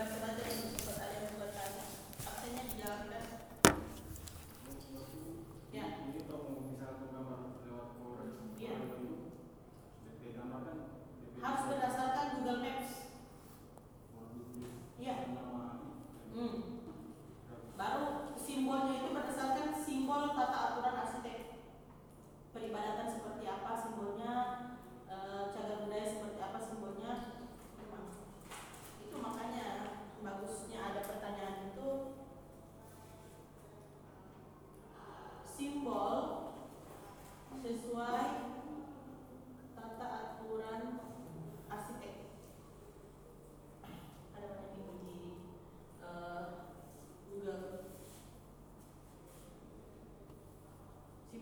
Başkaları da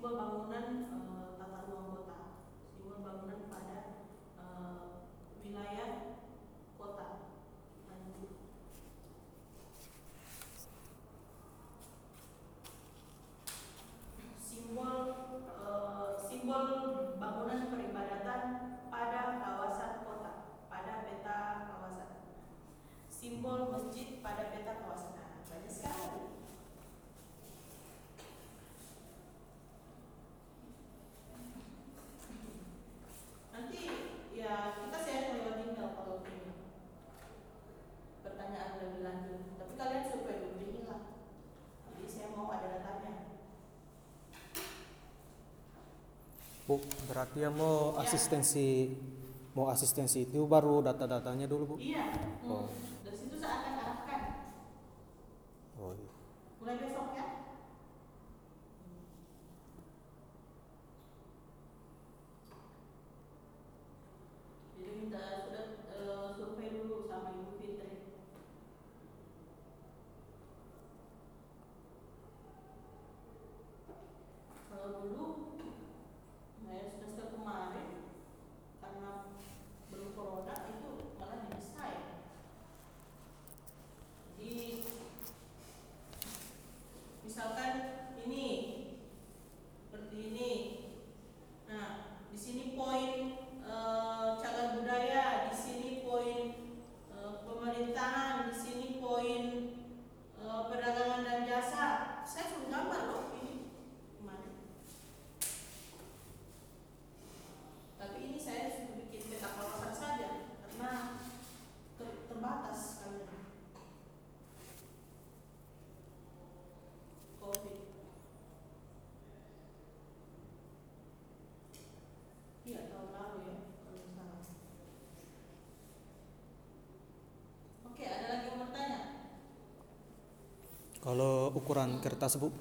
sebuah bangunan Bu, berarti yang mau ya. asistensi mau asistensi itu baru data-datanya dulu, Bu? Iya. Kalau ukuran kertas bu?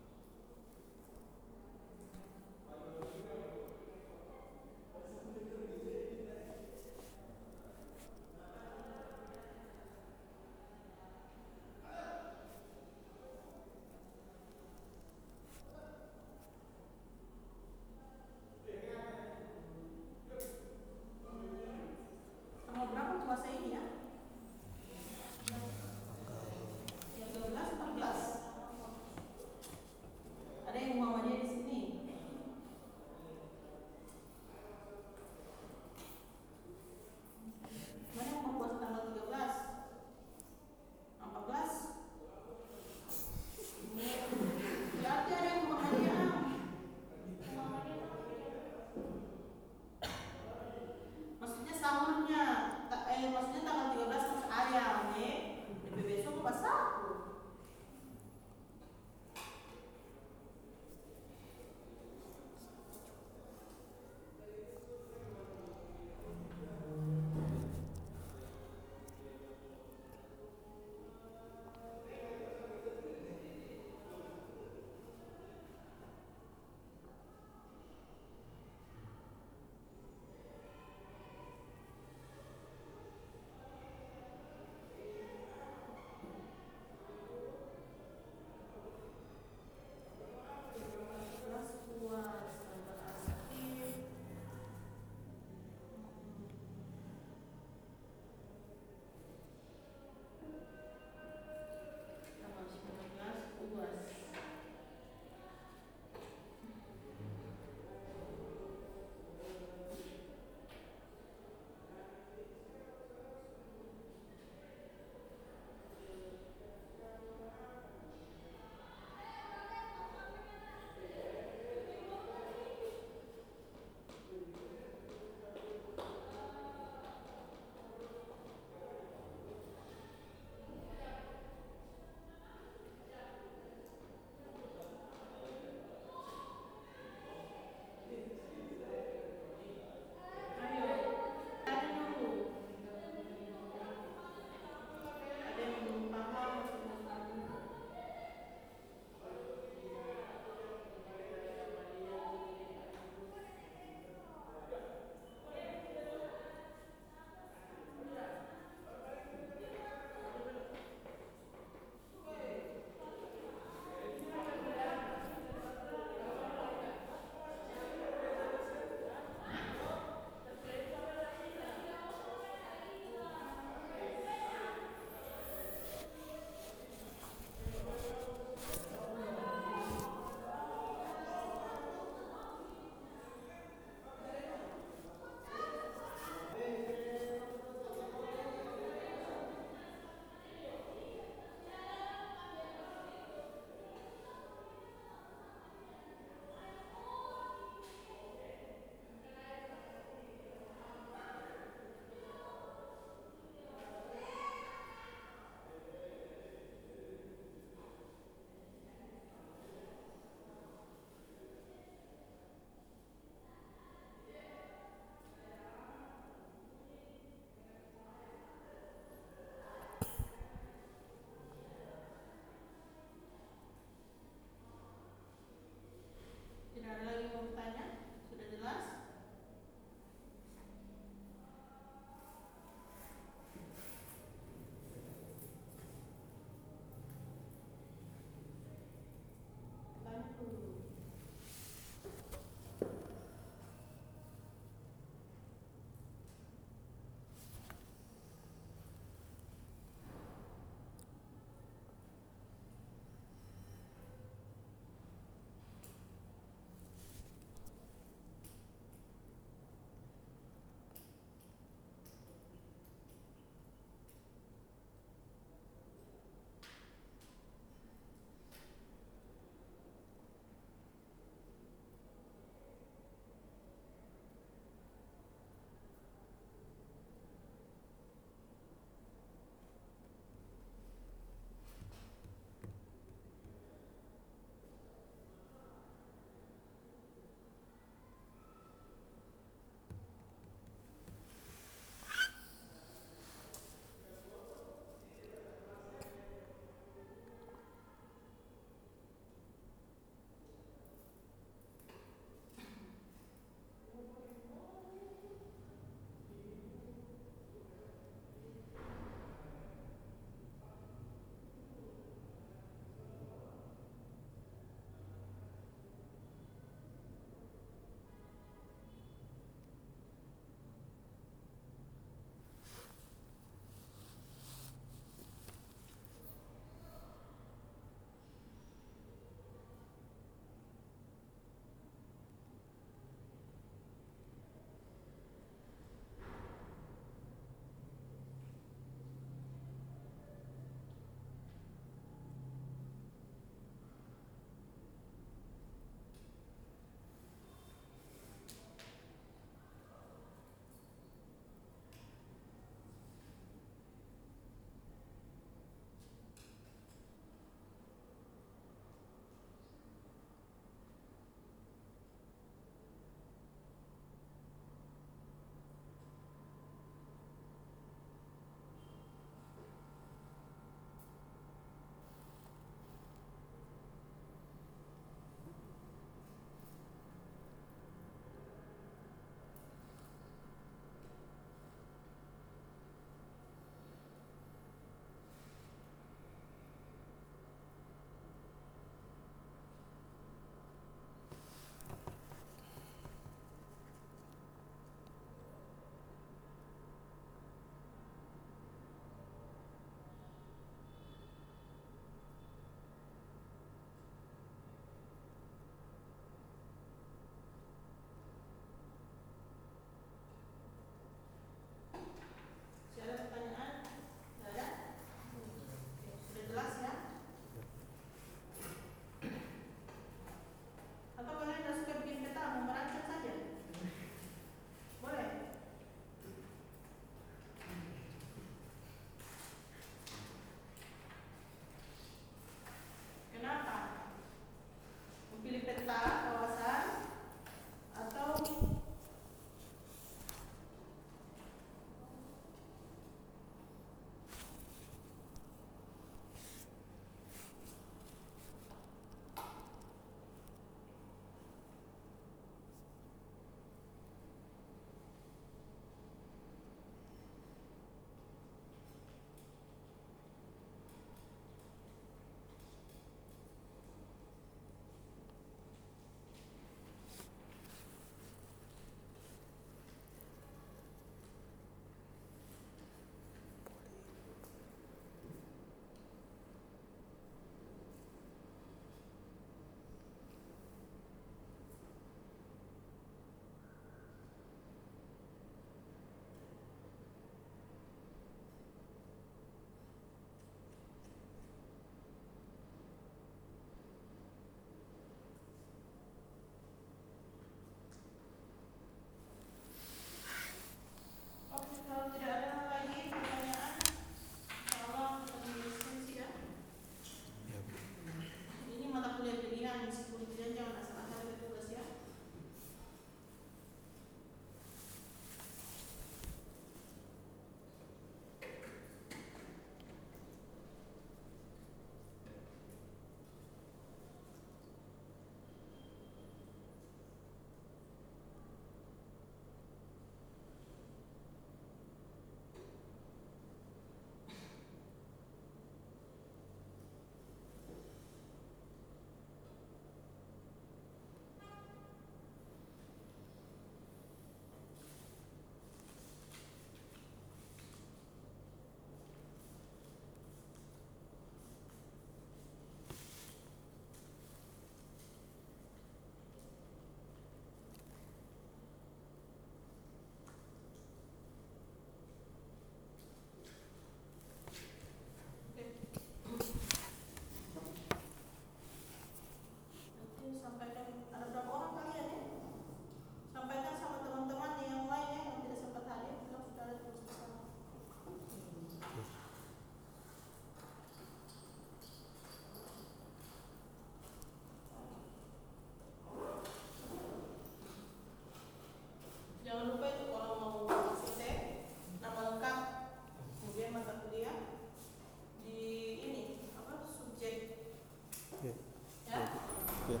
Subjek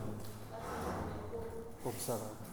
Ya. ya